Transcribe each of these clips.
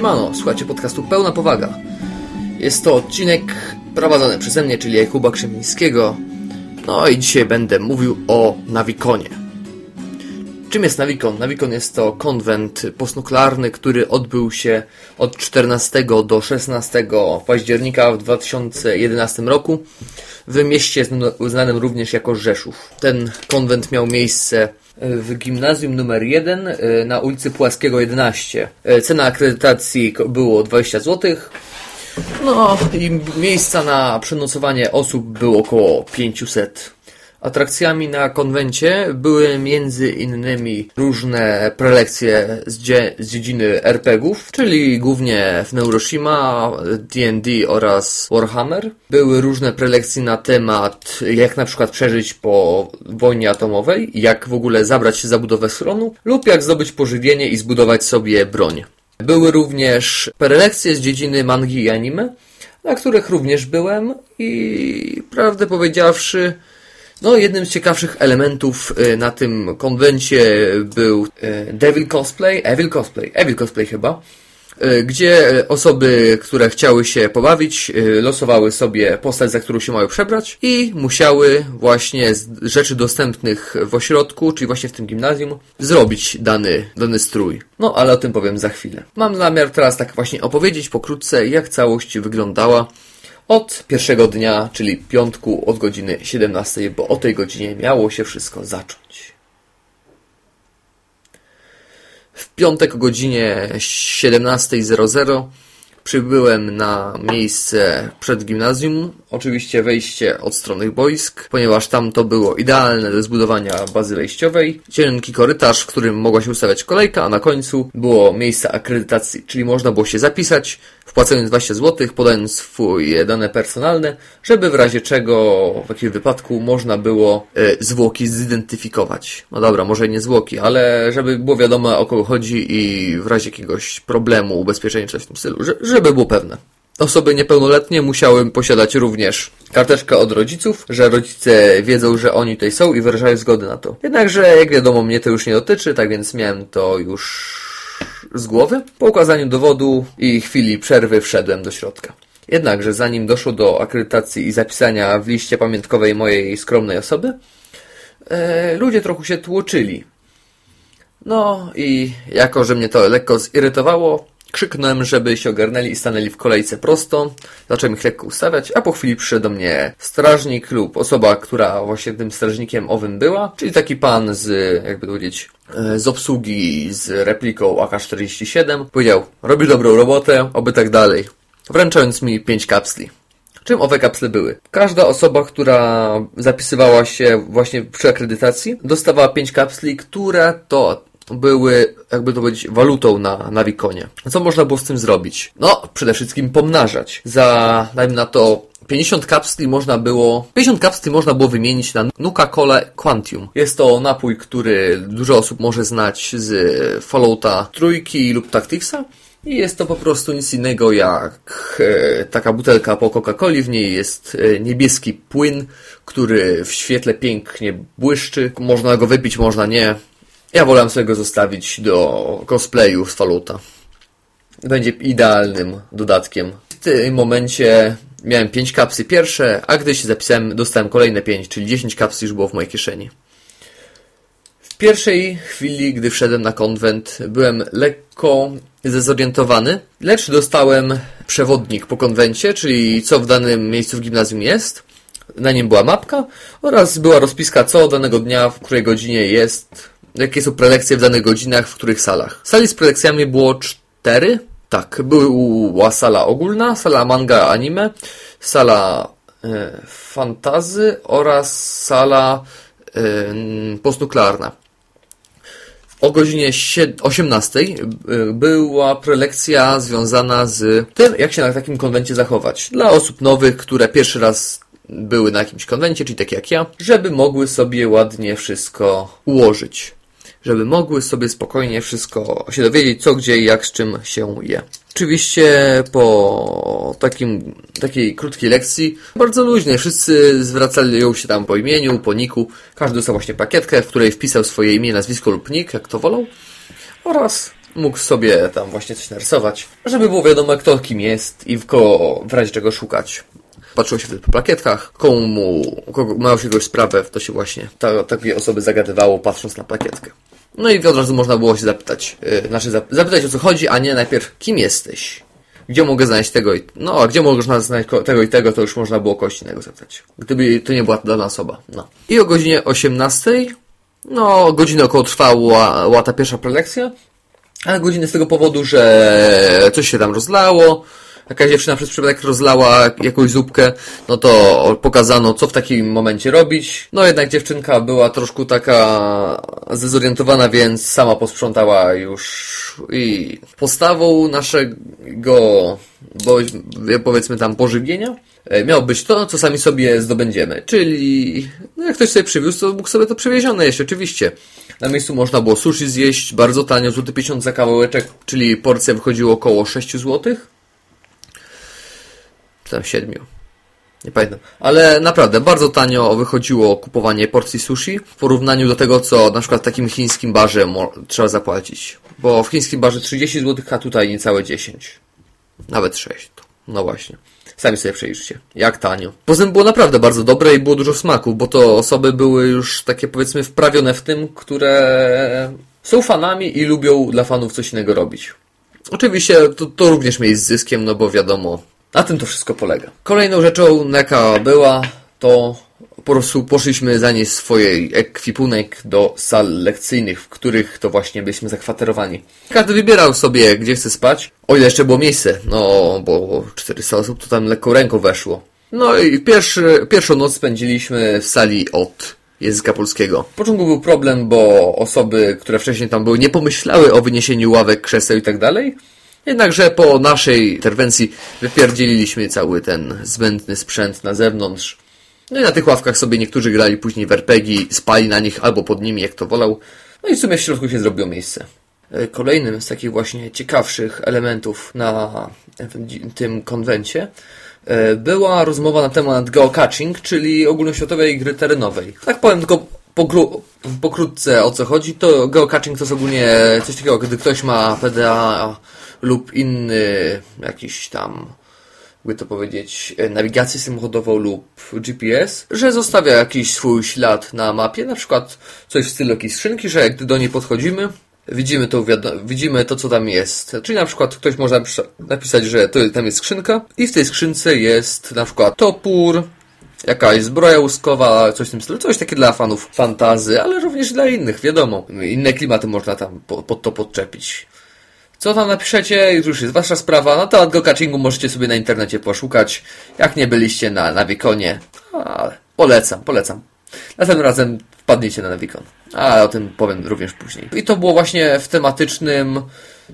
Siemano, słuchajcie podcastu Pełna Powaga. Jest to odcinek prowadzony przeze mnie, czyli Jakuba Krzemińskiego. No i dzisiaj będę mówił o Nawikonie. Czym jest Nawikon? Nawikon jest to konwent postnuklearny, który odbył się od 14 do 16 października w 2011 roku w mieście znanym również jako Rzeszów. Ten konwent miał miejsce w gimnazjum numer 1 e, na ulicy Płaskiego 11. E, cena akredytacji było 20 zł. No i miejsca na przenocowanie osób było około 500. Atrakcjami na konwencie były między innymi różne prelekcje z, dzie z dziedziny RPGów, czyli głównie w Neuroshima, D&D oraz Warhammer. Były różne prelekcje na temat jak na przykład przeżyć po wojnie atomowej, jak w ogóle zabrać się za budowę schronu lub jak zdobyć pożywienie i zbudować sobie broń. Były również prelekcje z dziedziny mangi i anime, na których również byłem i prawdę powiedziawszy no, jednym z ciekawszych elementów y, na tym konwencie był y, Devil Cosplay, Evil Cosplay, Evil Cosplay chyba, y, gdzie osoby, które chciały się pobawić, losowały sobie postać, za którą się mają przebrać i musiały właśnie z rzeczy dostępnych w ośrodku, czyli właśnie w tym gimnazjum, zrobić dany, dany strój. No, ale o tym powiem za chwilę. Mam zamiar teraz tak właśnie opowiedzieć pokrótce, jak całość wyglądała od pierwszego dnia, czyli piątku od godziny 17, bo o tej godzinie miało się wszystko zacząć. W piątek o godzinie 17.00 przybyłem na miejsce przed gimnazjum. Oczywiście wejście od strony boisk, ponieważ tam to było idealne do zbudowania bazy wejściowej. Cienki korytarz, w którym mogła się ustawiać kolejka, a na końcu było miejsce akredytacji, czyli można było się zapisać, wpłacając 20 zł, podając swoje dane personalne, żeby w razie czego, w jakimś wypadku, można było e, zwłoki zidentyfikować. No dobra, może nie zwłoki, ale żeby było wiadomo o kogo chodzi i w razie jakiegoś problemu, ubezpieczenia w tym stylu, żeby było pewne. Osoby niepełnoletnie musiały posiadać również karteczkę od rodziców, że rodzice wiedzą, że oni tutaj są i wyrażają zgodę na to. Jednakże, jak wiadomo, mnie to już nie dotyczy, tak więc miałem to już z głowy. Po ukazaniu dowodu i chwili przerwy wszedłem do środka. Jednakże zanim doszło do akredytacji i zapisania w liście pamiątkowej mojej skromnej osoby, e, ludzie trochę się tłoczyli. No i jako, że mnie to lekko zirytowało, Krzyknąłem, żeby się ogarnęli i stanęli w kolejce prosto. Zacząłem ich lekko ustawiać, a po chwili przyszedł do mnie strażnik lub osoba, która właśnie tym strażnikiem owym była, czyli taki pan z, jakby to powiedzieć, e, z obsługi z repliką AK-47. Powiedział, robisz dobrą robotę, oby tak dalej. Wręczając mi pięć kapsli. Czym owe kapsle były? Każda osoba, która zapisywała się właśnie przy akredytacji, dostawała pięć kapsli, które to były, jakby to powiedzieć, walutą na, na Wikonie. Co można było z tym zrobić? No, przede wszystkim pomnażać. Za, dajmy na to, 50 kapsli można było, 50 kapsli można było wymienić na Nuka-Cola Quantium. Jest to napój, który dużo osób może znać z Fallouta trójki lub Tacticsa. I jest to po prostu nic innego jak e, taka butelka po Coca-Coli. W niej jest e, niebieski płyn, który w świetle pięknie błyszczy. Można go wypić, można nie. Ja wolę sobie go zostawić do cosplayu z Faluta. Będzie idealnym dodatkiem. W tym momencie miałem 5 kapsy pierwsze, a gdy się zapisałem, dostałem kolejne 5, czyli 10 kapsy już było w mojej kieszeni. W pierwszej chwili, gdy wszedłem na konwent, byłem lekko zdezorientowany, lecz dostałem przewodnik po konwencie, czyli co w danym miejscu w gimnazjum jest. Na nim była mapka oraz była rozpiska, co danego dnia, w której godzinie jest jakie są prelekcje w danych godzinach, w których salach. Sali z prelekcjami było cztery. Tak, była sala ogólna, sala manga anime, sala e, fantazy oraz sala e, postnuklearna. O godzinie 18 e, była prelekcja związana z tym, jak się na takim konwencie zachować. Dla osób nowych, które pierwszy raz były na jakimś konwencie, czyli takie jak ja, żeby mogły sobie ładnie wszystko ułożyć żeby mogły sobie spokojnie wszystko się dowiedzieć, co, gdzie i jak, z czym się je. Oczywiście po takim, takiej krótkiej lekcji, bardzo luźnej, wszyscy zwracali się tam po imieniu, po niku, każdy dostał właśnie pakietkę, w której wpisał swoje imię, nazwisko lub nick, jak to wolał, oraz mógł sobie tam właśnie coś narysować, żeby było wiadomo kto kim jest i w, kogo, w razie czego szukać. Patrzyło się wtedy po plakietkach, komu kogo miało się kogoś sprawę, to się właśnie ta, takie osoby zagadywało patrząc na plakietkę. No i od razu można było się zapytać, yy, znaczy zapytać o co chodzi, a nie najpierw kim jesteś. Gdzie mogę znaleźć tego i... No, a gdzie można znaleźć tego i tego, to już można było kogoś innego zapytać. Gdyby to nie była dana osoba. No. I o godzinie 18, no, godzinę około trwała, była ta pierwsza prelekcja, ale godzinę z tego powodu, że coś się tam rozlało, jakaś dziewczyna przez przypadek rozlała jakąś zupkę, no to pokazano, co w takim momencie robić. No jednak dziewczynka była troszkę taka zdezorientowana, więc sama posprzątała już i postawą naszego, powiedzmy tam pożywienia, e, miało być to, co sami sobie zdobędziemy. Czyli, no jak ktoś sobie przywiózł, to mógł sobie to przywiezione jeść, oczywiście. Na miejscu można było sushi zjeść bardzo tanio, złoty 50 za kawałeczek, czyli porcja wychodziła około 6 złotych czy tam siedmiu. Nie pamiętam. Ale naprawdę, bardzo tanio wychodziło kupowanie porcji sushi w porównaniu do tego, co na przykład w takim chińskim barze trzeba zapłacić. Bo w chińskim barze 30 zł, a tutaj niecałe 10. Nawet 6. No właśnie. Sami sobie przejrzyjcie. Jak tanio. Poza tym było naprawdę bardzo dobre i było dużo smaku, bo to osoby były już takie powiedzmy wprawione w tym, które są fanami i lubią dla fanów coś innego robić. Oczywiście to, to również mieli z zyskiem, no bo wiadomo, na tym to wszystko polega. Kolejną rzeczą, jaka była, to po prostu poszliśmy zanieść swojej ekwipunek do sal lekcyjnych, w których to właśnie byliśmy zakwaterowani. Każdy wybierał sobie, gdzie chce spać, o ile jeszcze było miejsce, no bo 400 osób to tam lekko ręką weszło. No i pierwszy, pierwszą noc spędziliśmy w sali od języka polskiego. W początku był problem, bo osoby, które wcześniej tam były, nie pomyślały o wyniesieniu ławek, krzeseł i tak dalej. Jednakże po naszej interwencji wypierdzieliliśmy cały ten zbędny sprzęt na zewnątrz. No i na tych ławkach sobie niektórzy grali później w spali na nich albo pod nimi, jak to wolał. No i w sumie w środku się zrobiło miejsce. E, kolejnym z takich właśnie ciekawszych elementów na tym konwencie e, była rozmowa na temat geocaching, czyli ogólnoświatowej gry terenowej. Tak powiem tylko pokrótce o co chodzi, to geocaching to jest ogólnie coś takiego, gdy ktoś ma PDA lub inny jakiś tam jakby to powiedzieć, nawigację samochodową lub GPS, że zostawia jakiś swój ślad na mapie, na przykład coś w stylu jakiejś skrzynki, że gdy do niej podchodzimy, widzimy to, widzimy to, co tam jest. Czyli na przykład ktoś może napisać, że to, tam jest skrzynka i w tej skrzynce jest na przykład topór, jakaś zbroja łuskowa, coś w tym stylu, coś takie dla fanów fantazy, ale również dla innych, wiadomo. Inne klimaty można tam pod to podczepić. Co tam napiszecie, już jest wasza sprawa. No to od geocachingu możecie sobie na internecie poszukać. Jak nie byliście na Nawikonie, ale polecam, polecam. Następnym razem wpadniecie na Navikon. A o tym powiem również później. I to było właśnie w tematycznym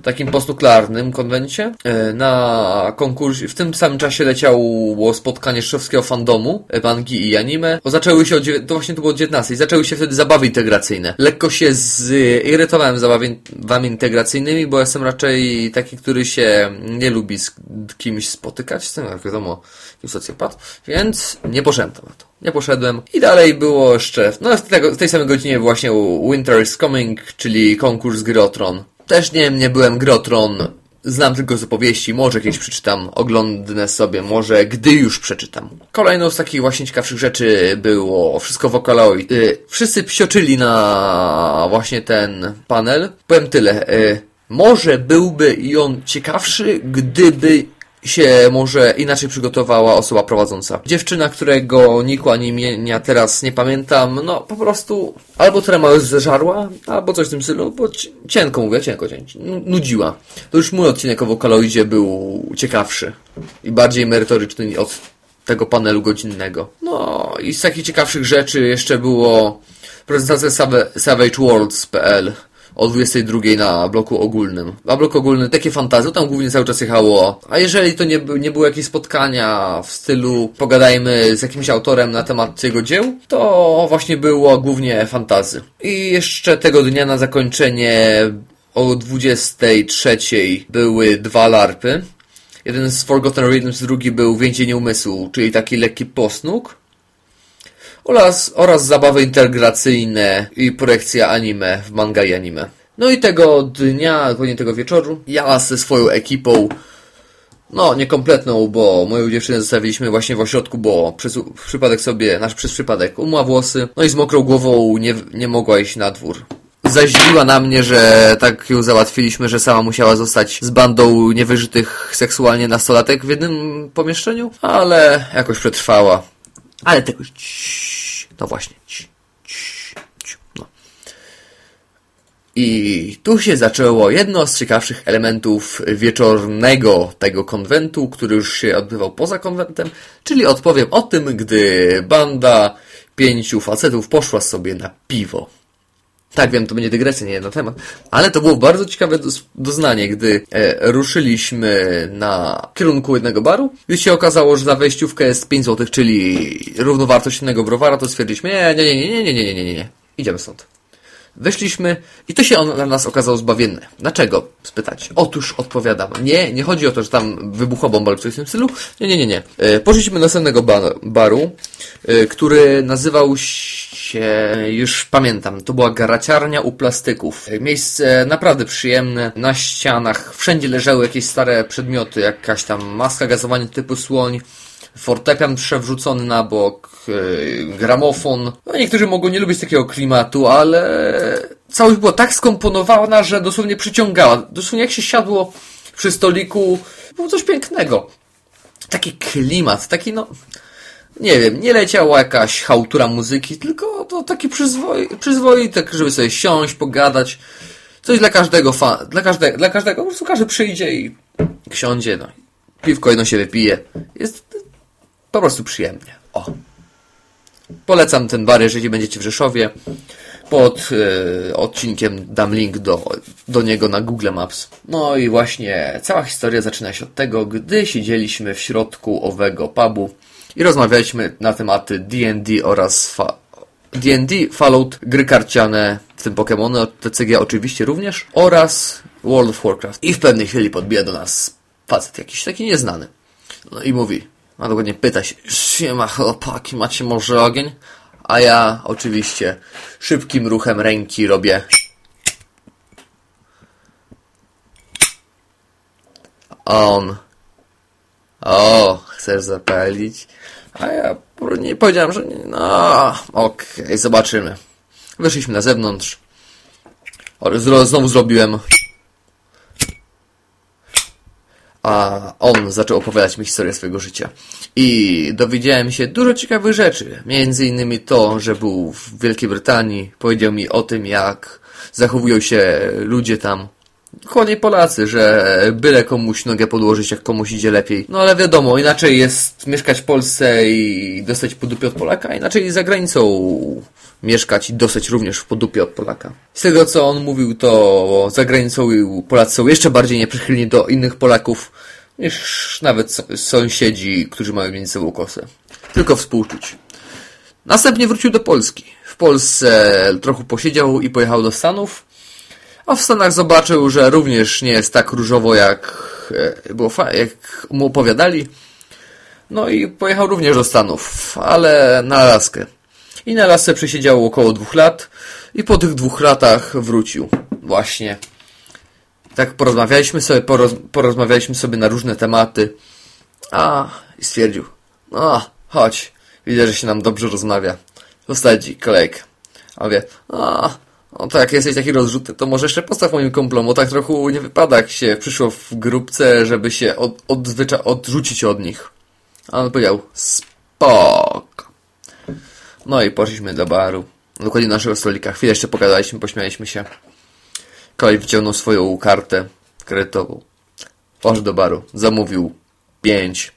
takim postnuklearnym konwencie. E, na konkursie, w tym samym czasie leciało spotkanie szewskiego fandomu, e, mangi i anime. Zaczęły się, to właśnie to było 19, zaczęły się wtedy zabawy integracyjne. Lekko się zirytowałem zabawami integracyjnymi, bo jestem raczej taki, który się nie lubi z kimś spotykać, jestem, jak wiadomo, socjopat, więc nie poszedłem na to. Nie poszedłem. I dalej było jeszcze, no w tej samej godzinie właśnie Winter is Coming, czyli konkurs Grotron. Też nie, nie byłem Grotron. Znam tylko z opowieści, może kiedyś przeczytam, oglądnę sobie, może gdy już przeczytam. Kolejną z takich właśnie ciekawszych rzeczy było wszystko Vocaloid. Yy, wszyscy psioczyli na właśnie ten panel. Powiem tyle, yy, może byłby i on ciekawszy, gdyby się może inaczej przygotowała osoba prowadząca. Dziewczyna, którego niku ani imienia teraz nie pamiętam, no po prostu albo trema zeżarła, albo coś w tym stylu, bo cienko mówię, cienko, nudziła. To już mój odcinek o Vocaloidzie był ciekawszy i bardziej merytoryczny od tego panelu godzinnego. No i z takich ciekawszych rzeczy jeszcze było prezentacja SavageWorlds.pl o 22 na bloku ogólnym. A blok ogólny, takie fantazje, tam głównie cały czas jechało. A jeżeli to nie, nie było jakieś spotkania w stylu pogadajmy z jakimś autorem na temat jego dzieł, to właśnie było głównie fantazy. I jeszcze tego dnia na zakończenie o 23 były dwa larpy. Jeden z Forgotten Rhythms, drugi był Więzienie Umysłu, czyli taki lekki posnuk oraz, oraz zabawy integracyjne i projekcja anime w manga i anime. No i tego dnia, dokładnie tego wieczoru, ja ze swoją ekipą, no niekompletną, bo moją dziewczynę zostawiliśmy właśnie w ośrodku, bo przez przypadek sobie, nasz przez przypadek umła włosy, no i z mokrą głową nie, nie mogła iść na dwór. Zaździła na mnie, że tak ją załatwiliśmy, że sama musiała zostać z bandą niewyżytych seksualnie nastolatek w jednym pomieszczeniu, ale jakoś przetrwała. Ale tego... No właśnie. No. I tu się zaczęło jedno z ciekawszych elementów wieczornego tego konwentu, który już się odbywał poza konwentem, czyli odpowiem o tym, gdy banda pięciu facetów poszła sobie na piwo. Tak, wiem, to będzie dygresja, nie na temat, ale to było bardzo ciekawe doznanie, gdy e, ruszyliśmy na kierunku jednego baru, gdy się okazało, że za wejściówkę jest 5 zł, czyli równowartość innego browara, to stwierdziliśmy, nie, nie, nie, nie, nie, nie, nie, nie, nie, idziemy stąd. Weszliśmy i to się on dla nas okazało zbawienne. Dlaczego? Spytać. Otóż odpowiadam. Nie, nie chodzi o to, że tam wybuchła bomba lub coś w tym stylu. Nie, nie, nie, nie. E, poszliśmy do następnego baru, e, który nazywał się, już pamiętam, to była garaciarnia u plastyków. Miejsce naprawdę przyjemne. Na ścianach wszędzie leżały jakieś stare przedmioty, jakaś tam maska gazowania typu słoń fortepian przewrzucony na bok, yy, gramofon. No, niektórzy mogą nie lubić takiego klimatu, ale całość była tak skomponowana, że dosłownie przyciągała. Dosłownie jak się siadło przy stoliku, było coś pięknego. Taki klimat, taki no... Nie wiem, nie leciała jakaś hałtura muzyki, tylko to taki przyzwoi, przyzwoitek, żeby sobie siąść, pogadać. Coś dla każdego fa dla każdego, dla każdego, po prostu każdy przyjdzie i ksiądzie, no. Piwko jedno się wypije. Jest po prostu przyjemnie. O. Polecam ten bar, jeżeli będziecie w Rzeszowie. Pod y, odcinkiem dam link do, do niego na Google Maps. No i właśnie cała historia zaczyna się od tego, gdy siedzieliśmy w środku owego pubu i rozmawialiśmy na tematy D&D oraz fa D&D, Fallout, gry karciane, w tym Pokémony TCG oczywiście również, oraz World of Warcraft. I w pewnej chwili podbija do nas facet jakiś taki nieznany. No i mówi, a dokładnie pyta się, siema chłopaki, macie może ogień? A ja oczywiście szybkim ruchem ręki robię on o, chcesz zapalić? A ja nie powiedziałem, że nie. No, okej, okay, zobaczymy. Wyszliśmy na zewnątrz. Znowu zrobiłem a on zaczął opowiadać mi historię swojego życia. I dowiedziałem się dużo ciekawych rzeczy. Między innymi to, że był w Wielkiej Brytanii. Powiedział mi o tym, jak zachowują się ludzie tam. Dokładnie Polacy, że byle komuś nogę podłożyć, jak komuś idzie lepiej. No ale wiadomo, inaczej jest mieszkać w Polsce i dostać podupie od Polaka, inaczej za granicą mieszkać i dostać również w podupie od Polaka. Z tego co on mówił, to za granicą Polacy są jeszcze bardziej nieprzychylni do innych Polaków niż nawet sąsiedzi, którzy mają między sobą kosę. Tylko współczuć. Następnie wrócił do Polski. W Polsce trochę posiedział i pojechał do Stanów, a w Stanach zobaczył, że również nie jest tak różowo jak e, było jak mu opowiadali. No i pojechał również do Stanów, ale na Alaskę. I na Alasce przesiedział około dwóch lat i po tych dwóch latach wrócił. Właśnie. Tak porozmawialiśmy sobie, poroz, porozmawialiśmy sobie na różne tematy. A, i stwierdził, no, chodź, widzę, że się nam dobrze rozmawia. Zostać kolejkę. A mówię, a, no to jak jesteś taki rozrzuty, to może jeszcze postaw moim kumplom, bo tak trochę nie wypada, jak się przyszło w grupce, żeby się od, odzwycza, odrzucić od nich. A on powiedział, spoko. No i poszliśmy do baru. Dokładnie naszego stolika. Chwilę jeszcze pogadaliśmy, pośmialiśmy się. Kolej wyciągnął swoją kartę kredytową. Poszedł do baru. Zamówił pięć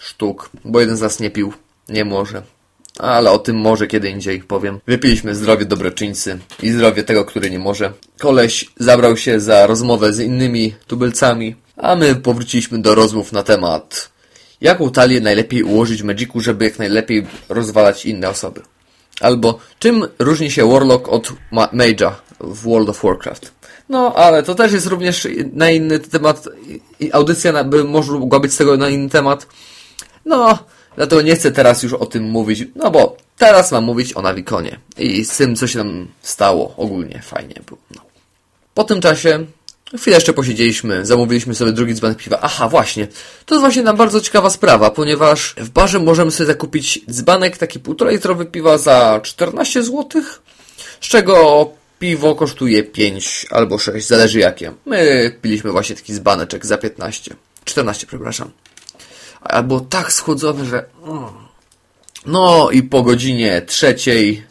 sztuk, bo jeden z nas nie pił. Nie może. Ale o tym może kiedy indziej powiem. Wypiliśmy zdrowie dobroczyńcy i zdrowie tego, który nie może. Koleś zabrał się za rozmowę z innymi tubylcami, a my powróciliśmy do rozmów na temat jaką talię najlepiej ułożyć w Magicu, żeby jak najlepiej rozwalać inne osoby. Albo czym różni się Warlock od Mage'a w World of Warcraft. No, ale to też jest również na inny temat audycja by mogła być z tego na inny temat. No, dlatego nie chcę teraz już o tym mówić, no bo teraz mam mówić o Nawikonie i z tym, co się tam stało ogólnie. Fajnie było. No. Po tym czasie chwilę jeszcze posiedzieliśmy, zamówiliśmy sobie drugi dzbanek piwa. Aha, właśnie. To jest właśnie nam bardzo ciekawa sprawa, ponieważ w barze możemy sobie zakupić dzbanek taki półtora litrowy piwa za 14 zł, z czego piwo kosztuje 5 albo 6, zależy jakie. My piliśmy właśnie taki dzbaneczek za 15. 14, przepraszam. A było tak schłodzone, że... Mm. No i po godzinie trzeciej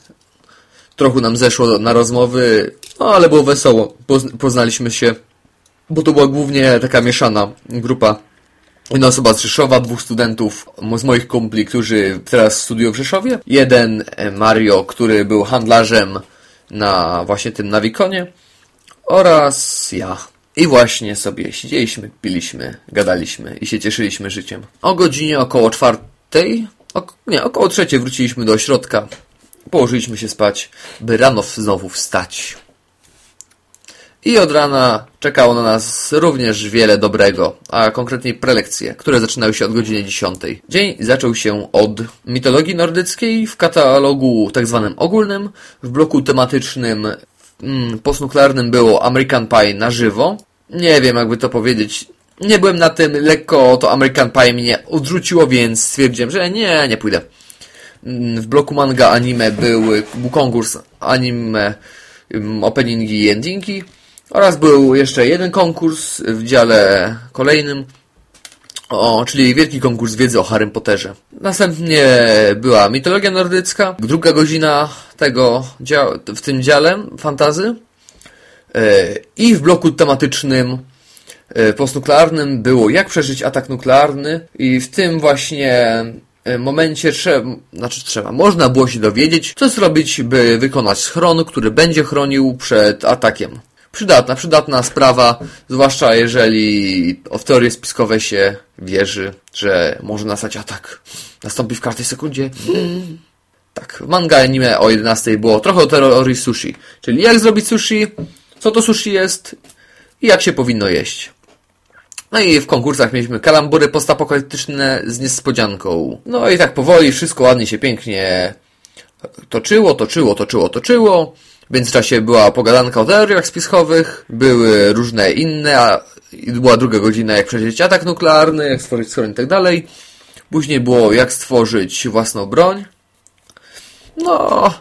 trochę nam zeszło na rozmowy, no ale było wesoło. Poznaliśmy się, bo to była głównie taka mieszana grupa. Jedna osoba z Rzeszowa, dwóch studentów z moich kumpli, którzy teraz studiują w Rzeszowie. Jeden e, Mario, który był handlarzem na właśnie tym nawikonie oraz ja. I właśnie sobie siedzieliśmy, piliśmy, gadaliśmy i się cieszyliśmy życiem. O godzinie około czwartej, ok nie, około trzeciej wróciliśmy do ośrodka. Położyliśmy się spać, by rano znowu wstać. I od rana czekało na nas również wiele dobrego, a konkretniej prelekcje, które zaczynały się od godziny 10. Dzień zaczął się od mitologii nordyckiej w katalogu tak zwanym ogólnym, w bloku tematycznym mm, postnuklearnym było American Pie na żywo. Nie wiem, jakby to powiedzieć. Nie byłem na tym, lekko to American Pie mnie odrzuciło, więc stwierdziłem, że nie, nie pójdę. Mm, w bloku manga anime był, był konkurs anime mm, openingi i endingi oraz był jeszcze jeden konkurs w dziale kolejnym, o, czyli wielki konkurs wiedzy o Harrym Potterze. Następnie była mitologia nordycka, druga godzina tego w tym dziale fantazy. E, I w bloku tematycznym e, postnuklearnym było jak przeżyć atak nuklearny i w tym właśnie e, momencie trzeba, znaczy trzeba, można było się dowiedzieć, co zrobić, by wykonać schron, który będzie chronił przed atakiem. Przydatna, przydatna sprawa, zwłaszcza jeżeli w teorie spiskowe się wierzy, że może nastać atak. Nastąpi w każdej sekundzie. Tak, w manga anime o 11 było trochę o teorii sushi, czyli jak zrobić sushi, co to sushi jest i jak się powinno jeść. No i w konkursach mieliśmy kalambury postapokaliptyczne z niespodzianką. No i tak powoli wszystko ładnie się pięknie toczyło, toczyło, toczyło, toczyło. W międzyczasie była pogadanka o teoriach spiskowych, były różne inne, a była druga godzina jak przeżyć atak nuklearny, jak stworzyć schron i tak dalej. Później było jak stworzyć własną broń. No.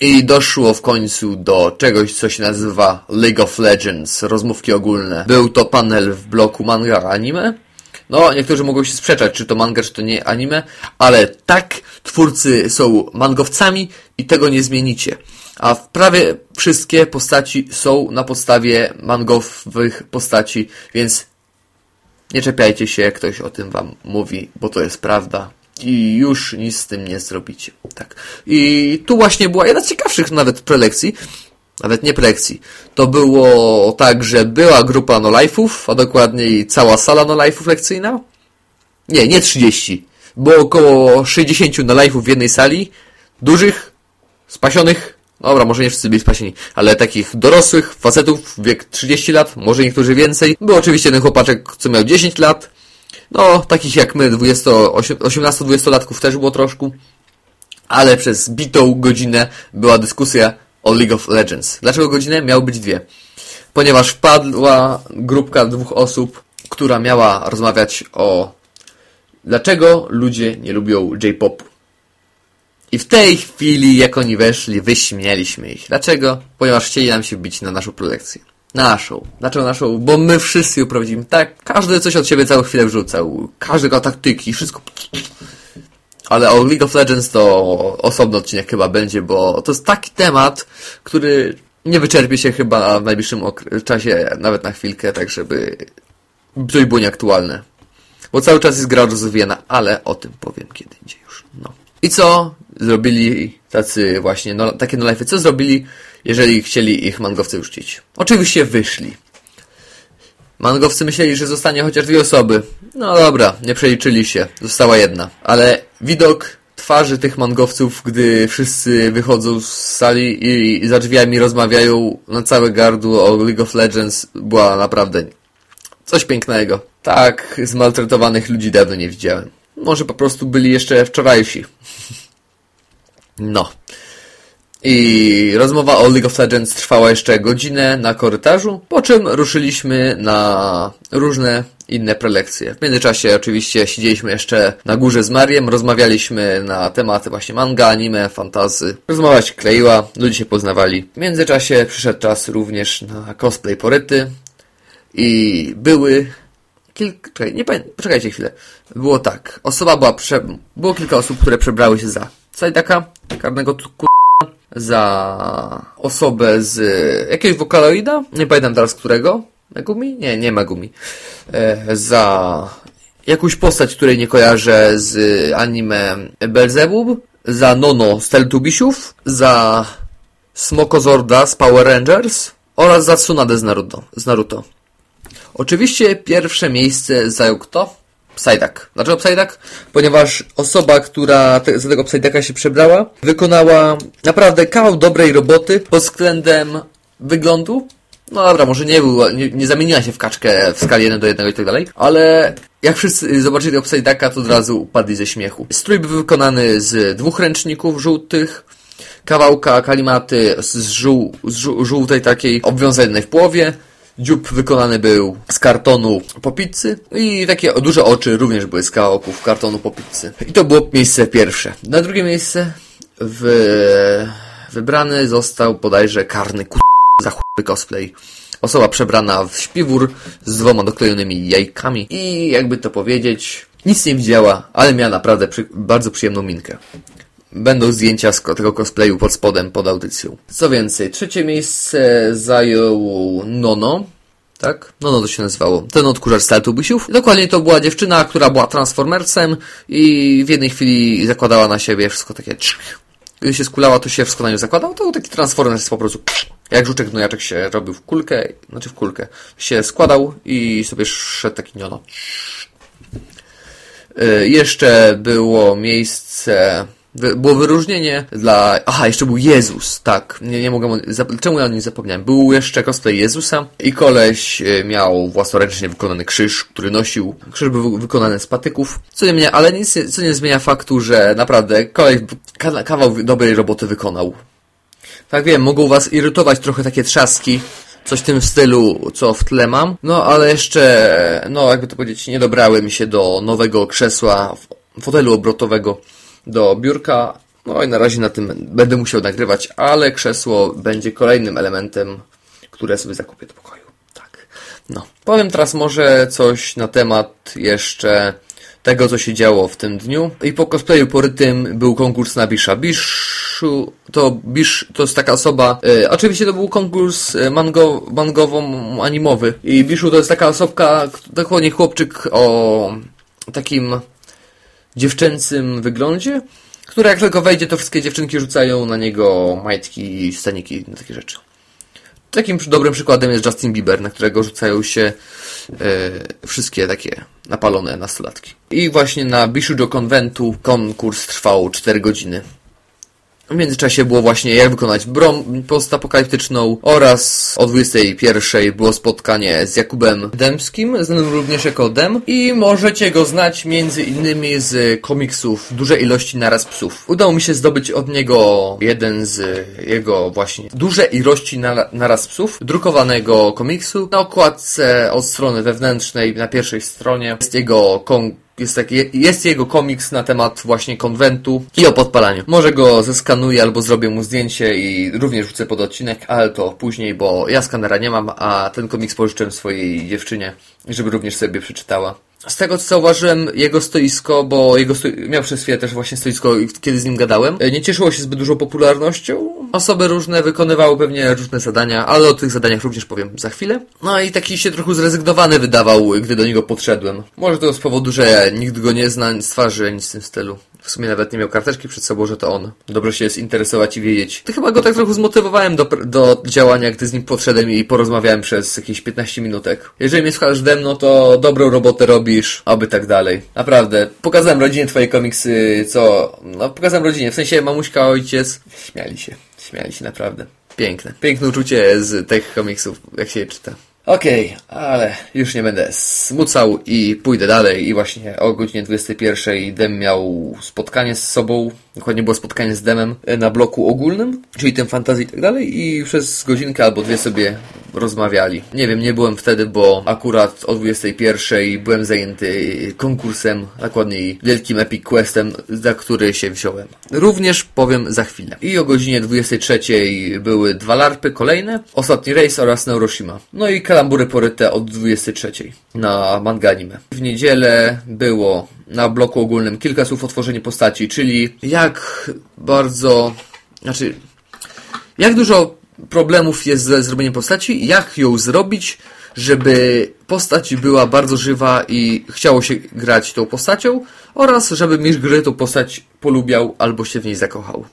I doszło w końcu do czegoś, co się nazywa League of Legends, rozmówki ogólne. Był to panel w bloku manga anime. No, niektórzy mogą się sprzeczać, czy to manga, czy to nie anime, ale tak, twórcy są mangowcami i tego nie zmienicie. A prawie wszystkie postaci są na podstawie mangowych postaci, więc nie czepiajcie się, jak ktoś o tym wam mówi, bo to jest prawda. I już nic z tym nie zrobicie. Tak. I tu właśnie była jedna z ciekawszych nawet prelekcji. Nawet nie prelekcji. To było tak, że była grupa no-life'ów, a dokładniej cała sala no-life'ów lekcyjna. Nie, nie 30. Było około 60 no-life'ów w jednej sali. Dużych, spasionych, Dobra, może nie wszyscy byli spasieni, ale takich dorosłych facetów, wiek 30 lat, może niektórzy więcej. Był oczywiście ten chłopaczek, co miał 10 lat. No, takich jak my, 18-20 latków też było troszkę. Ale przez bitą godzinę była dyskusja o League of Legends. Dlaczego godzinę? Miały być dwie. Ponieważ wpadła grupka dwóch osób, która miała rozmawiać o dlaczego ludzie nie lubią J-popu. I w tej chwili, jak oni weszli, wyśmieliśmy ich. Dlaczego? Ponieważ chcieli nam się bić na naszą prelekcję. Naszą. Dlaczego naszą? Bo my wszyscy ją prowadzimy. Tak, każdy coś od siebie całą chwilę wrzucał. Każdy go taktyki, wszystko. Ale o League of Legends to osobny odcinek chyba będzie, bo to jest taki temat, który nie wyczerpie się chyba w najbliższym czasie, nawet na chwilkę, tak żeby coś było nieaktualne. Bo cały czas jest gra rozwijana, ale o tym powiem kiedy indziej już. No. I co zrobili tacy właśnie, no, takie no co zrobili, jeżeli chcieli ich mangowcy uczcić? Oczywiście wyszli. Mangowcy myśleli, że zostanie chociaż dwie osoby. No dobra, nie przeliczyli się. Została jedna. Ale widok twarzy tych mangowców, gdy wszyscy wychodzą z sali i za drzwiami rozmawiają na całe gardło o League of Legends, była naprawdę coś pięknego. Tak zmaltretowanych ludzi dawno nie widziałem. Może po prostu byli jeszcze wczorajsi. No. I rozmowa o League of Legends trwała jeszcze godzinę na korytarzu, po czym ruszyliśmy na różne inne prelekcje. W międzyczasie oczywiście siedzieliśmy jeszcze na górze z Mariem, rozmawialiśmy na tematy właśnie manga, anime, fantazy. Rozmowa się kleiła, ludzie się poznawali. W międzyczasie przyszedł czas również na cosplay poryty i były kilka, czekaj, nie pamiętam, poczekajcie chwilę. Było tak, osoba była prze, było kilka osób, które przebrały się za Sajdaka, karnego ku za osobę z jakiegoś wokaloida, nie pamiętam teraz którego, Megumi? Nie, nie Megumi. E, za jakąś postać, której nie kojarzę z anime Belzebub, za Nono z Teletubisiów, za Smokozorda z Power Rangers oraz za Tsunade z Naruto. Z Naruto. Oczywiście pierwsze miejsce zajął kto? Psyduck. Dlaczego Psyduck? Ponieważ osoba, która te, za tego Psyducka się przebrała, wykonała naprawdę kawał dobrej roboty pod względem wyglądu. No dobra, może nie była, nie, nie zamieniła się w kaczkę w skali 1 do 1 i tak dalej, ale jak wszyscy zobaczyli tego Psyducka, to od razu upadli ze śmiechu. Strój był wykonany z dwóch ręczników żółtych, kawałka kalimaty z, żół, z żół, żółtej takiej obwiązanej w połowie, Dziób wykonany był z kartonu po pizzy i takie duże oczy również były z kawałków kartonu po pizzy. I to było miejsce pierwsze. Na drugie miejsce w... wybrany został bodajże karny kur... za chuj cosplay. Osoba przebrana w śpiwór z dwoma doklejonymi jajkami i jakby to powiedzieć, nic nie widziała, ale miała naprawdę przy... bardzo przyjemną minkę. Będą zdjęcia z tego cosplayu pod spodem, pod audycją. Co więcej, trzecie miejsce zajął Nono, tak? Nono to się nazywało. Ten odkurzacz z Teletubbysiów. Dokładnie to była dziewczyna, która była Transformersem i w jednej chwili zakładała na siebie wszystko takie Gdy się skulała, to się wszystko na nią zakładał. To był taki Transformers po prostu jak żuczek nojaczek się robił w kulkę, znaczy w kulkę. Się składał i sobie szedł taki niono. Yy, jeszcze było miejsce było wyróżnienie dla... Aha, jeszcze był Jezus, tak. Nie, nie mogę... Czemu ja o nim zapomniałem? Był jeszcze cosplay Jezusa i koleś e, miał własnoręcznie wykonany krzyż, który nosił. Krzyż był wykonany z patyków. Co nie mnie, ale nic, co nie zmienia faktu, że naprawdę koleś kawał dobrej roboty wykonał. Tak wiem, mogą was irytować trochę takie trzaski, coś w tym stylu, co w tle mam. No, ale jeszcze, no, jakby to powiedzieć, nie dobrałem się do nowego krzesła, fotelu obrotowego do biurka. No i na razie na tym będę musiał nagrywać, ale krzesło będzie kolejnym elementem, które sobie zakupię do pokoju. Tak. No. Powiem teraz może coś na temat jeszcze tego, co się działo w tym dniu. I po cosplayu porytym był konkurs na Bisha. Bishu, to Bish to jest taka osoba, e, oczywiście to był konkurs e, mango, mangowo-animowy. I Bishu to jest taka osobka, dokładnie chłopczyk o takim dziewczęcym wyglądzie, które jak tylko wejdzie, to wszystkie dziewczynki rzucają na niego majtki, staniki, takie rzeczy. Takim dobrym przykładem jest Justin Bieber, na którego rzucają się e, wszystkie takie napalone nastolatki. I właśnie na Bishujo Konwentu konkurs trwał 4 godziny. W międzyczasie było właśnie jak wykonać broń postapokaliptyczną oraz o 21 było spotkanie z Jakubem Dębskim, znanym również jako Dem i możecie go znać między innymi z komiksów Duże ilości naraz psów. Udało mi się zdobyć od niego jeden z jego właśnie Duże ilości naraz psów, drukowanego komiksu. Na okładce od strony wewnętrznej na pierwszej stronie jest jego kon jest, taki, jest jego komiks na temat właśnie konwentu i o podpalaniu. Może go zeskanuję albo zrobię mu zdjęcie i również wrzucę pod odcinek, ale to później, bo ja skanera nie mam, a ten komiks pożyczyłem swojej dziewczynie, żeby również sobie przeczytała. Z tego co zauważyłem, jego stoisko, bo jego sto... miał przez chwilę też właśnie stoisko, kiedy z nim gadałem, nie cieszyło się zbyt dużą popularnością. Osoby różne wykonywały pewnie różne zadania, ale o tych zadaniach również powiem za chwilę. No i taki się trochę zrezygnowany wydawał, gdy do niego podszedłem. Może to z powodu, że nikt go nie zna z twarzy, nic w tym stylu. W sumie nawet nie miał karteczki przed sobą, że to on. Dobrze się zinteresować i wiedzieć. To chyba go tak trochę zmotywowałem do, do działania, gdy z nim podszedłem i porozmawiałem przez jakieś 15 minutek. Jeżeli mnie słuchasz no to dobrą robotę robisz, aby tak dalej. Naprawdę. Pokazałem rodzinie twoje komiksy, co... No, pokazałem rodzinie, w sensie mamuśka, ojciec. Śmiali się. Śmiali się naprawdę. Piękne. Piękne uczucie z tych komiksów, jak się je czyta. Okej, okay, ale już nie będę smucał i pójdę dalej. I właśnie o godzinie 21 Dem miał spotkanie z sobą, dokładnie było spotkanie z Demem na bloku ogólnym, czyli tym fantazji i tak dalej. I przez godzinkę albo dwie sobie rozmawiali. Nie wiem, nie byłem wtedy, bo akurat o 21 byłem zajęty konkursem, dokładniej wielkim Epic Questem, za który się wziąłem. Również powiem za chwilę. I o godzinie 23 były dwa larpy kolejne, ostatni rejs oraz Neuroshima. No i kalambury poryte od 23 na manganime. W niedzielę było na bloku ogólnym kilka słów o tworzeniu postaci, czyli jak bardzo, znaczy, jak dużo problemów jest ze zrobieniem postaci, jak ją zrobić, żeby postać była bardzo żywa i chciało się grać tą postacią oraz żeby mistrz gry tą postać polubiał albo się w niej zakochał.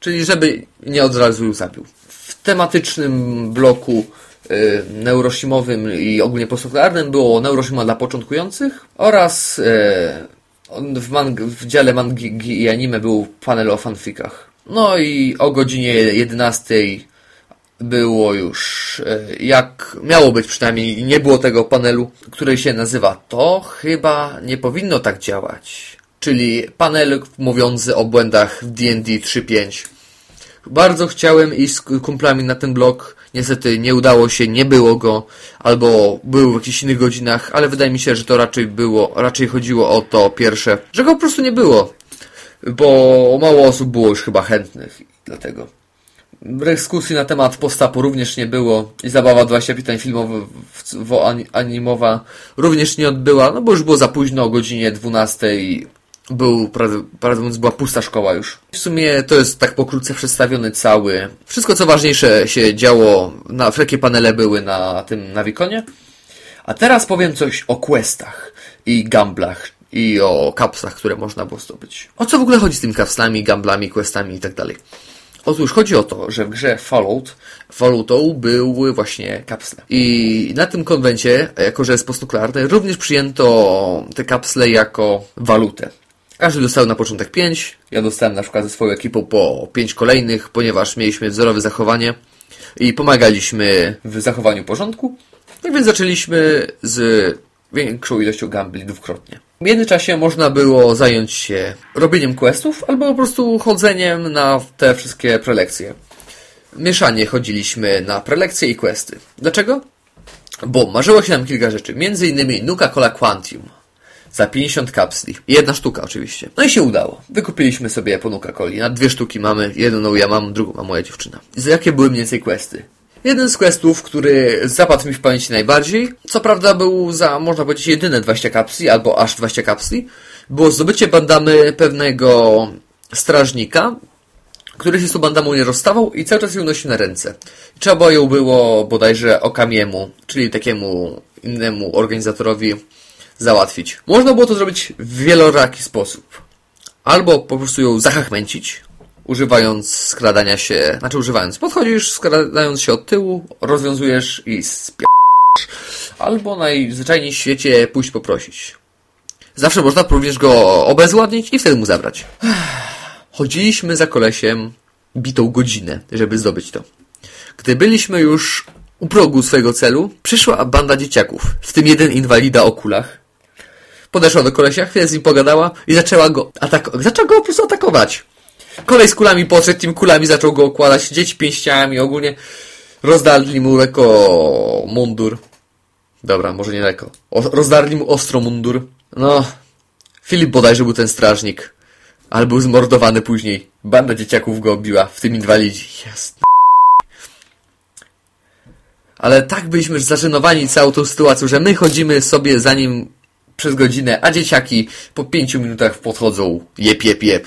Czyli żeby nie od razu ją zabił. W tematycznym bloku y, neurosimowym i ogólnie postmodernym było Neuroshima dla początkujących oraz y, w, mang- w dziale mangi i anime był panel o fanfikach. No i o godzinie 11 było już e, jak miało być przynajmniej, nie było tego panelu, który się nazywa To chyba nie powinno tak działać. Czyli panel mówiący o błędach w D&D 3.5. Bardzo chciałem iść z kumplami na ten blog. Niestety nie udało się, nie było go, albo był w jakichś innych godzinach, ale wydaje mi się, że to raczej było, raczej chodziło o to pierwsze, że go po prostu nie było. Bo mało osób było już chyba chętnych, dlatego. Dyskusji na temat postapu również nie było i zabawa 20 pytań filmowych animowa również nie odbyła, no bo już było za późno o godzinie 12 był, prawdę mówiąc, była pusta szkoła już. W sumie to jest tak pokrótce przedstawiony cały. Wszystko co ważniejsze się działo, na wszelkie panele były na tym nawikonie. A teraz powiem coś o questach i gamblach i o kapsach, które można było zdobyć. O co w ogóle chodzi z tymi kapslami, gamblami, questami i tak dalej? Otóż chodzi o to, że w grze Fallout walutą były właśnie kapsle. I na tym konwencie, jako że jest postnuklearny, również przyjęto te kapsle jako walutę. Każdy dostał na początek 5. Ja dostałem na przykład ze swoją ekipą po 5 kolejnych, ponieważ mieliśmy wzorowe zachowanie i pomagaliśmy w zachowaniu porządku. Tak więc zaczęliśmy z większą ilością gambli dwukrotnie. W międzyczasie można było zająć się robieniem questów albo po prostu chodzeniem na te wszystkie prelekcje. Mieszanie chodziliśmy na prelekcje i questy. Dlaczego? Bo marzyło się nam kilka rzeczy. Między innymi Nuka-Cola Quantum za 50 kapsli. Jedna sztuka oczywiście. No i się udało. Wykupiliśmy sobie po Nuka-Coli. Na dwie sztuki mamy. Jedną ja mam, drugą ma moja dziewczyna. I za jakie były mniej więcej questy? Jeden z questów, który zapadł mi w pamięci najbardziej, co prawda był za, można powiedzieć, jedyne 20 kapsli, albo aż 20 kapsli, było zdobycie bandamy pewnego strażnika, który się z tą bandamą nie rozstawał i cały czas ją nosił na ręce. Trzeba ją było bodajże okamiemu, czyli takiemu innemu organizatorowi załatwić. Można było to zrobić w wieloraki sposób. Albo po prostu ją zachachmęcić, używając skradania się, znaczy używając, podchodzisz, skradając się od tyłu, rozwiązujesz i spierasz. Albo najzwyczajniej w świecie pójść poprosić. Zawsze można również go obezładnić i wtedy mu zabrać. Chodziliśmy za kolesiem bitą godzinę, żeby zdobyć to. Gdy byliśmy już u progu swojego celu, przyszła banda dzieciaków, w tym jeden inwalida o kulach. Podeszła do kolesia, chwilę z nim pogadała i zaczęła go atakować. Zaczęła go po prostu atakować. Kolej z kulami podszedł, tymi kulami zaczął go okładać, dzieci pięściami, ogólnie rozdali mu lekko mundur. Dobra, może nie lekko. O, rozdarli mu ostro mundur. No, Filip bodajże był ten strażnik. Ale był zmordowany później. Banda dzieciaków go obiła, w tym inwalidzi. Jasne. Ale tak byliśmy zażenowani całą tą sytuacją, że my chodzimy sobie za nim przez godzinę, a dzieciaki po pięciu minutach podchodzą jep, jep, jep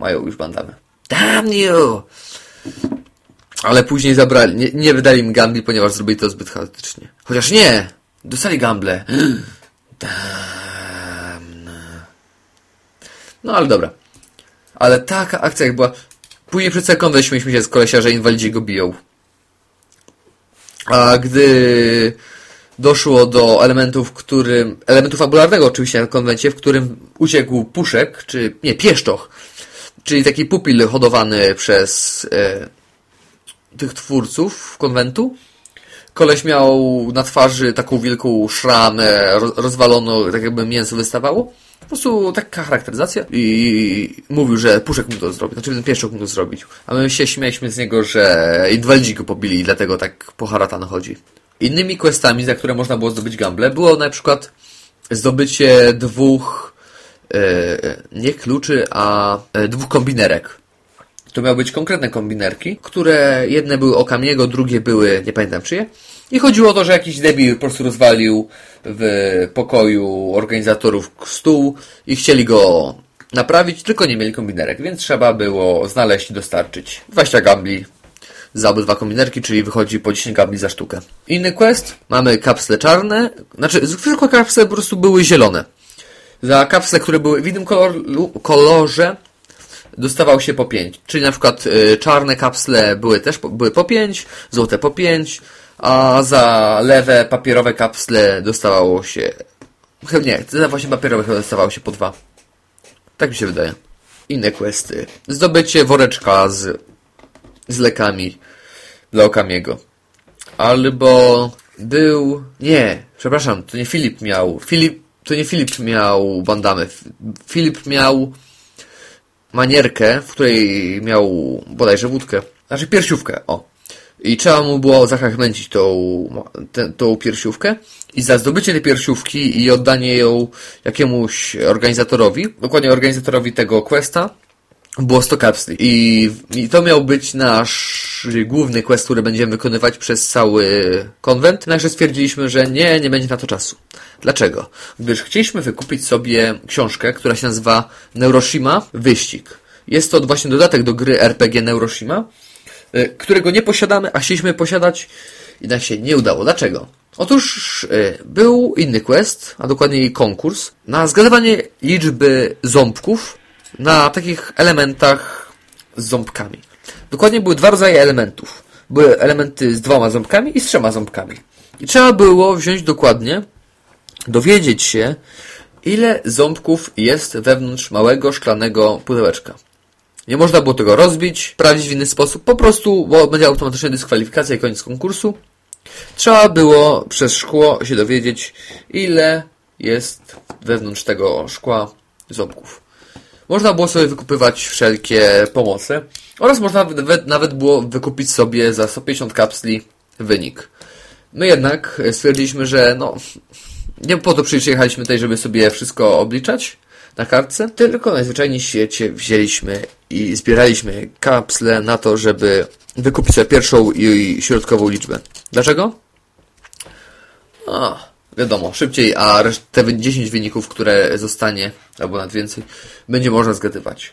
mają już bandamę. Damn you! Ale później zabrali, nie, nie wydali im gambli, ponieważ zrobili to zbyt chaotycznie. Chociaż nie! Dostali gamble. Damn. No ale dobra. Ale taka akcja jak była... Później przed sekundę śmieliśmy się z kolesia, że inwalidzi go biją. A gdy doszło do elementów, w którym, elementu fabularnego oczywiście na konwencie, w którym uciekł Puszek, czy nie, Pieszczoch, czyli taki pupil hodowany przez e, tych twórców konwentu. Koleś miał na twarzy taką wielką szramę, rozwaloną, tak jakby mięso wystawało. Po prostu taka charakteryzacja i mówił, że Puszek mu to zrobił, znaczy ten pieszczok mu to zrobił. A my się śmialiśmy z niego, że inwalidzi go pobili i dlatego tak po haratano chodzi. Innymi questami, za które można było zdobyć gamble, było na przykład zdobycie dwóch nie kluczy, a e, dwóch kombinerek. To miały być konkretne kombinerki, które jedne były Okamiego, drugie były, nie pamiętam czyje. I chodziło o to, że jakiś debil po prostu rozwalił w pokoju organizatorów stół i chcieli go naprawić, tylko nie mieli kombinerek, więc trzeba było znaleźć i dostarczyć 20 gambli za obydwa kombinerki, czyli wychodzi po 10 gambli za sztukę. Inny quest, mamy kapsle czarne, znaczy zwykłe kapsle po prostu były zielone. Za kapsle, które były w innym kolor, kolorze, dostawał się po 5. Czyli na przykład y, czarne kapsle były też po, były po 5, złote po 5, a za lewe papierowe kapsle dostawało się... Chyba nie, za właśnie papierowe chyba dostawało się po 2. Tak mi się wydaje. Inne questy. Zdobycie woreczka z, z lekami dla Okamiego. Albo był... Nie, przepraszam, to nie Filip miał. Filip, to nie Filip miał bandamy. Filip miał manierkę, w której miał bodajże wódkę. Znaczy piersiówkę, o. I trzeba mu było zachachmęcić tą, tę, tą piersiówkę i za zdobycie tej piersiówki i oddanie ją jakiemuś organizatorowi, dokładnie organizatorowi tego questa, było 100 kapsli. I, I to miał być nasz główny quest, który będziemy wykonywać przez cały konwent. Także stwierdziliśmy, że nie, nie będzie na to czasu. Dlaczego? Gdyż chcieliśmy wykupić sobie książkę, która się nazywa Neuroshima Wyścig. Jest to właśnie dodatek do gry RPG Neuroshima, y, którego nie posiadamy, a chcieliśmy posiadać, jednak się nie udało. Dlaczego? Otóż y, był inny quest, a dokładniej konkurs, na zgadywanie liczby ząbków na takich elementach z ząbkami. Dokładnie były dwa rodzaje elementów. Były elementy z dwoma ząbkami i z trzema ząbkami. I trzeba było wziąć dokładnie, dowiedzieć się, ile ząbków jest wewnątrz małego szklanego pudełeczka. Nie można było tego rozbić, sprawdzić w inny sposób, po prostu, bo będzie automatyczna dyskwalifikacja i koniec konkursu. Trzeba było przez szkło się dowiedzieć, ile jest wewnątrz tego szkła ząbków. Można było sobie wykupywać wszelkie pomoce oraz można nawet było wykupić sobie za 150 kapsli wynik. My jednak stwierdziliśmy, że no, nie po to przyjechaliśmy tutaj, żeby sobie wszystko obliczać na kartce, tylko najzwyczajniej świecie wzięliśmy i zbieraliśmy kapsle na to, żeby wykupić sobie pierwszą i środkową liczbę. Dlaczego? A, wiadomo, szybciej, a te 10 wyników, które zostanie, albo nawet więcej, będzie można zgadywać.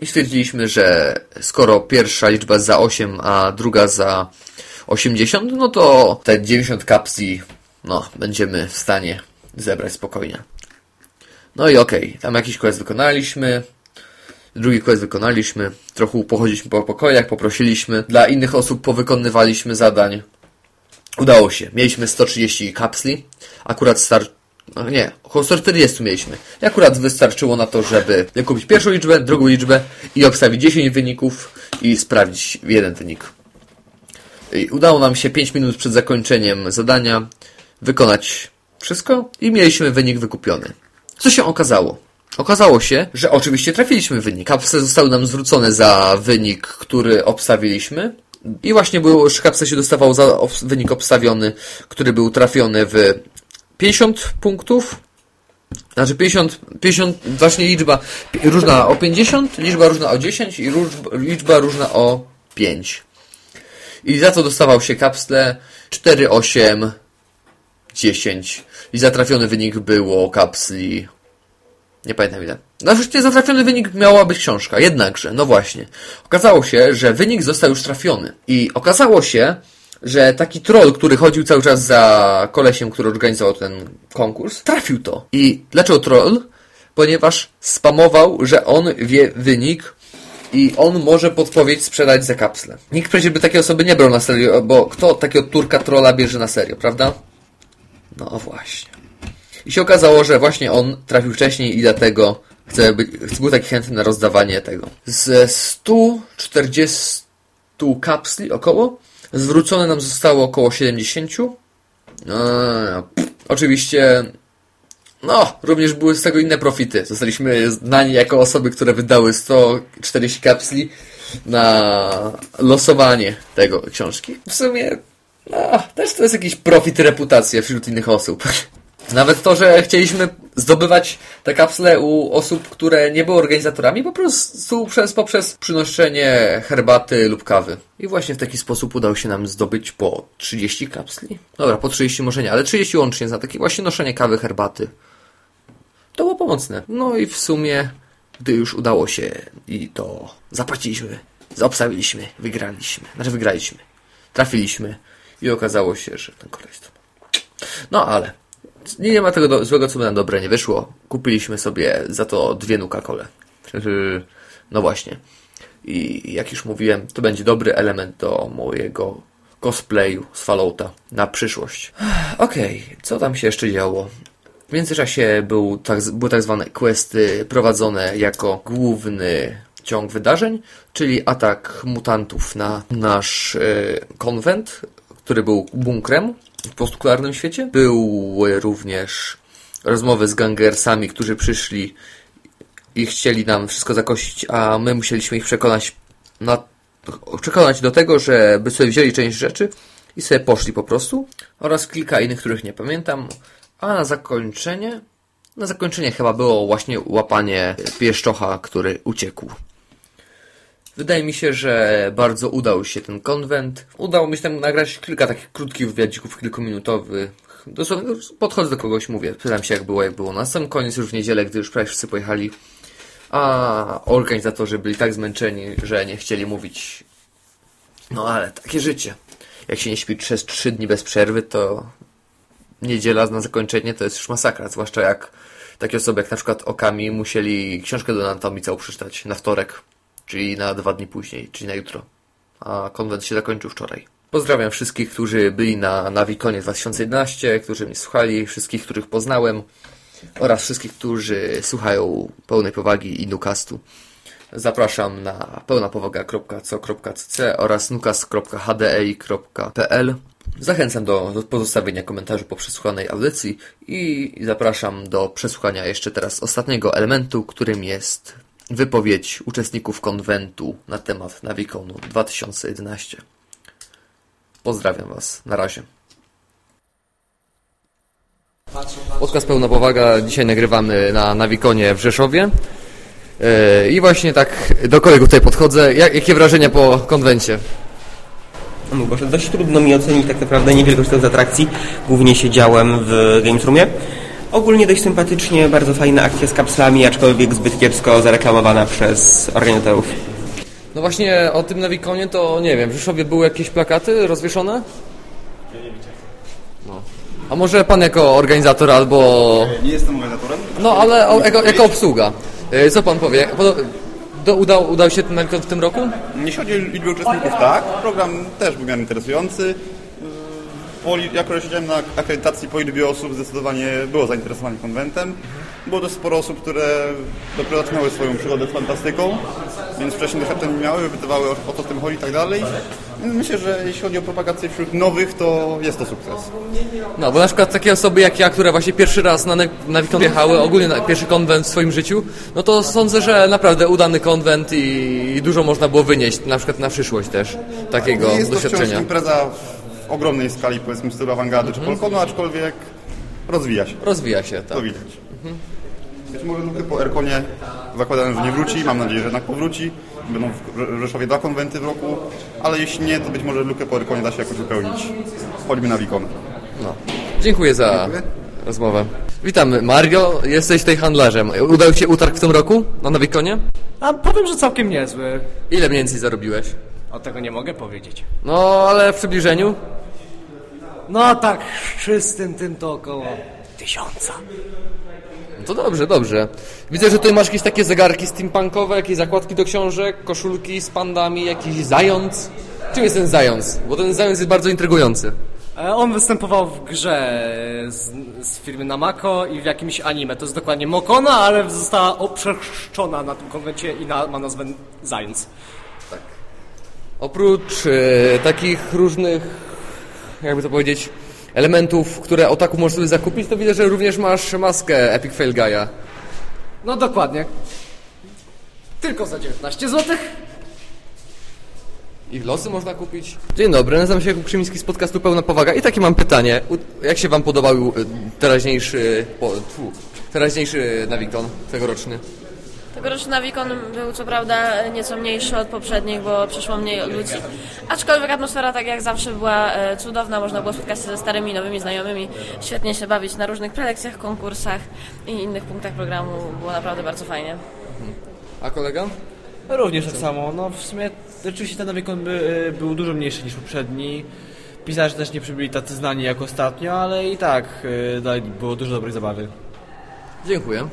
I stwierdziliśmy, że skoro pierwsza liczba za 8, a druga za 80, no to te 90 kapsli, no, będziemy w stanie zebrać spokojnie. No i okej, okay, tam jakiś quest wykonaliśmy, drugi quest wykonaliśmy, trochę pochodziliśmy po pokojach, poprosiliśmy, dla innych osób powykonywaliśmy zadań. Udało się. Mieliśmy 130 kapsli, akurat start no nie, około 140 mieliśmy. I akurat wystarczyło na to, żeby kupić pierwszą liczbę, drugą liczbę i obstawić 10 wyników i sprawdzić jeden wynik. I udało nam się 5 minut przed zakończeniem zadania wykonać wszystko i mieliśmy wynik wykupiony. Co się okazało? Okazało się, że oczywiście trafiliśmy wynik. Kapsle zostały nam zwrócone za wynik, który obstawiliśmy. I właśnie było, kapsle się dostawało za wynik obstawiony, który był trafiony w 50 punktów. Znaczy 50, 50 właśnie liczba różna o 50, liczba różna o 10 i liczba różna o 5. I za to dostawał się kapsle 4, 8, 10. I zatrafiony wynik było kapsli nie pamiętam ile. No oczywiście za trafiony wynik miała być książka. Jednakże, no właśnie. Okazało się, że wynik został już trafiony. I okazało się, że taki troll, który chodził cały czas za kolesiem, który organizował ten konkurs, trafił to. I dlaczego troll? Ponieważ spamował, że on wie wynik i on może podpowiedź sprzedać za kapsle. Nikt przecież by takiej osoby nie brał na serio, bo kto takiego turka trolla bierze na serio, prawda? No właśnie. I się okazało, że właśnie on trafił wcześniej i dlatego chce być, był taki chętny na rozdawanie tego. Ze 140 kapsli około Zwrócone nam zostało około 70. Eee, oczywiście, no, również były z tego inne profity. Zostaliśmy znani jako osoby, które wydały 140 kapsli na losowanie tego książki. W sumie, no, też to jest jakiś profit reputacja wśród innych osób. Nawet to, że chcieliśmy zdobywać te kapsle u osób, które nie były organizatorami, po prostu przez, poprzez przynoszenie herbaty lub kawy. I właśnie w taki sposób udało się nam zdobyć po 30 kapsli. Dobra, po 30 może nie, ale 30 łącznie za takie właśnie noszenie kawy, herbaty. To było pomocne. No i w sumie, gdy już udało się i to zapłaciliśmy, zaobstawiliśmy, wygraliśmy. Znaczy wygraliśmy. Trafiliśmy i okazało się, że ten koleś to... No ale nie, ma tego do, złego, co by na dobre nie wyszło. Kupiliśmy sobie za to dwie Nuka-Cole. No właśnie. I jak już mówiłem, to będzie dobry element do mojego cosplayu z Fallouta na przyszłość. Okej, okay, co tam się jeszcze działo? W międzyczasie był tak, były tak zwane questy prowadzone jako główny ciąg wydarzeń, czyli atak mutantów na nasz e, konwent, który był bunkrem w postkularnym świecie. Były również rozmowy z gangersami, którzy przyszli i chcieli nam wszystko zakosić, a my musieliśmy ich przekonać na, przekonać do tego, żeby sobie wzięli część rzeczy i sobie poszli po prostu. Oraz kilka innych, których nie pamiętam. A na zakończenie na zakończenie chyba było właśnie łapanie pieszczocha, który uciekł. Wydaje mi się, że bardzo udał się ten konwent. Udało mi się tam nagrać kilka takich krótkich wywiadzików, kilkuminutowych. Dosłownie podchodzę do kogoś, mówię, pytam się jak było, jak było. Na sam koniec już w niedzielę, gdy już prawie wszyscy pojechali, a organizatorzy byli tak zmęczeni, że nie chcieli mówić. No ale takie życie. Jak się nie śpi przez trzy dni bez przerwy, to niedziela na zakończenie to jest już masakra. Zwłaszcza jak takie osoby jak na przykład Okami musieli książkę do anatomii całą przeczytać na wtorek czyli na dwa dni później, czyli na jutro. A konwent się zakończył wczoraj. Pozdrawiam wszystkich, którzy byli na Nawikonie 2011, którzy mnie słuchali, wszystkich, których poznałem oraz wszystkich, którzy słuchają pełnej powagi i nukastu. Zapraszam na pełnapowaga.co.cc oraz nukas.hdei.pl Zachęcam do, do pozostawienia komentarzy po przesłuchanej audycji i zapraszam do przesłuchania jeszcze teraz ostatniego elementu, którym jest wypowiedź uczestników konwentu na temat Navikonu 2011. Pozdrawiam Was. Na razie. Podcast Pełna Powaga. Dzisiaj nagrywamy na Nawikonie w Rzeszowie. E, I właśnie tak do kolegów tutaj podchodzę. Jak, jakie wrażenia po konwencie? No Boże, dość trudno mi ocenić tak naprawdę niewielkość z atrakcji. Głównie siedziałem w Games Roomie. Ogólnie dość sympatycznie, bardzo fajna akcja z kapslami, aczkolwiek zbyt kiepsko zareklamowana przez organizatorów. No właśnie o tym Nawikonie to nie wiem, w Rzeszowie były jakieś plakaty rozwieszone? No. A może pan jako organizator albo... Nie jestem organizatorem. No ale o, jako, jako obsługa. E, co pan powie? Do, udał, udał się ten Nawikon w tym roku? Jeśli chodzi o liczbę uczestników, tak. Program też był miarę interesujący po, jako siedziałem na akredytacji po liczbie osób, zdecydowanie było zainteresowanie konwentem. Było też sporo osób, które dopiero zaczynały swoją przygodę z fantastyką, więc wcześniej doświadczeń nie miały, wypytywały o, o co w tym chodzi i tak dalej. Więc myślę, że jeśli chodzi o propagację wśród nowych, to jest to sukces. No, bo na przykład takie osoby jak ja, które właśnie pierwszy raz na, na Wikon wjechały, ogólnie na pierwszy konwent w swoim życiu, no to sądzę, że naprawdę udany konwent i, i dużo można było wynieść, na przykład na przyszłość też, takiego jest doświadczenia. To impreza ogromnej skali, powiedzmy, stylu awangardy czy polkonu, aczkolwiek rozwija się. Rozwija się, tak. To widać. Mhm. Być może lukę po Erkonie zakładałem, że nie wróci, mam nadzieję, że jednak powróci. Będą w Rzeszowie dwa konwenty w roku, ale jeśli nie, to być może lukę po Erkonie da się jakoś wypełnić. Chodźmy na Wikon. No. Dziękuję za Dziękuję. rozmowę. Witam Mario, jesteś tutaj handlarzem. Udał Ci się utarg w tym roku na Nawikonie? A powiem, że całkiem niezły. Ile mniej więcej zarobiłeś? O tego nie mogę powiedzieć. No, ale w przybliżeniu? No tak, czystym tym to około tysiąca. No to dobrze, dobrze. Widzę, że tutaj masz jakieś takie zegarki steampunkowe, jakieś zakładki do książek, koszulki z pandami, jakiś zając. Czym jest ten zając? Bo ten zając jest bardzo intrygujący. E, on występował w grze z, z firmy Namako i w jakimś anime. To jest dokładnie Mokona, ale została oprzeszczona na tym konwencie i na, ma nazwę Zając. Oprócz e, takich różnych, jakby to powiedzieć, elementów, które otaku możesz sobie zakupić, to widzę, że również masz maskę Epic Fail Guy'a. No dokładnie. Tylko za 19 zł. I losy można kupić. Dzień dobry, nazywam się Jakub Krzymiński z podcastu Pełna Powaga i takie mam pytanie. U- Jak się Wam podobał e, teraźniejszy, po, tfu, teraźniejszy tegoroczny? Tegoroczny Navikon był co prawda nieco mniejszy od poprzednich, bo przyszło mniej ludzi. Aczkolwiek atmosfera tak jak zawsze była e, cudowna, można było spotkać się ze starymi, nowymi znajomymi, świetnie się bawić na różnych prelekcjach, konkursach i innych punktach programu. Było naprawdę bardzo fajnie. A kolega? Również tak samo. No w sumie rzeczywiście ten Navikon by, był dużo mniejszy niż poprzedni. Pisarze też nie przybyli tacy znani jak ostatnio, ale i tak y, dalej było dużo dobrej zabawy. Dziękuję.